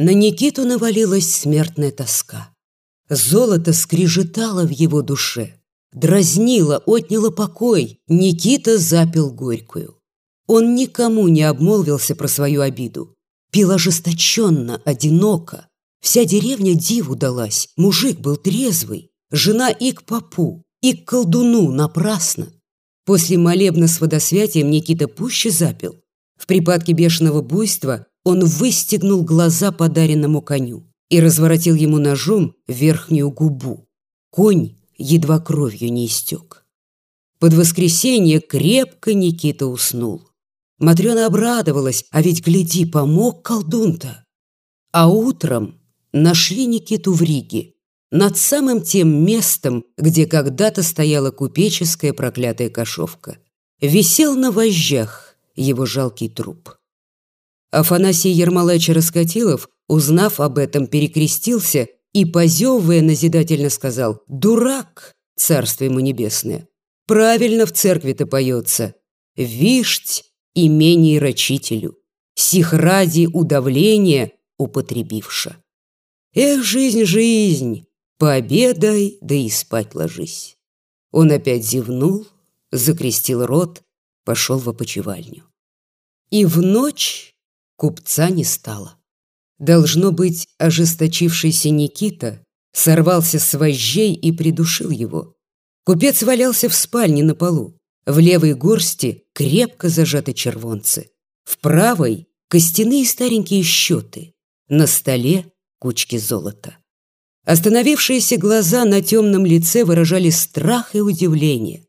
На Никиту навалилась смертная тоска. Золото скрежетало в его душе. Дразнило, отняло покой. Никита запил горькую. Он никому не обмолвился про свою обиду. Пил ожесточенно, одиноко. Вся деревня диву далась. Мужик был трезвый. Жена и к попу, и к колдуну напрасно. После молебна с водосвятием Никита пуще запил. В припадке бешеного буйства он выстегнул глаза подаренному коню и разворотил ему ножом верхнюю губу. Конь едва кровью не истек. Под воскресенье крепко Никита уснул. Матрена обрадовалась, а ведь, гляди, помог колдун-то. А утром нашли Никиту в Риге, над самым тем местом, где когда-то стояла купеческая проклятая кошовка. Висел на вожжах его жалкий труп. Афанасий Ермолаевич Раскатилов, узнав об этом, перекрестился и, позевывая, назидательно сказал «Дурак, царство ему небесное! Правильно в церкви-то поется. Вишть имений рачителю, сих ради удавления употребивша. Эх, жизнь, жизнь, пообедай, да и спать ложись». Он опять зевнул, закрестил рот, пошел в опочивальню. И в ночь Купца не стало. Должно быть, ожесточившийся Никита сорвался с вожжей и придушил его. Купец валялся в спальне на полу. В левой горсти крепко зажаты червонцы. В правой – костяные старенькие счеты. На столе – кучки золота. Остановившиеся глаза на темном лице выражали страх и удивление.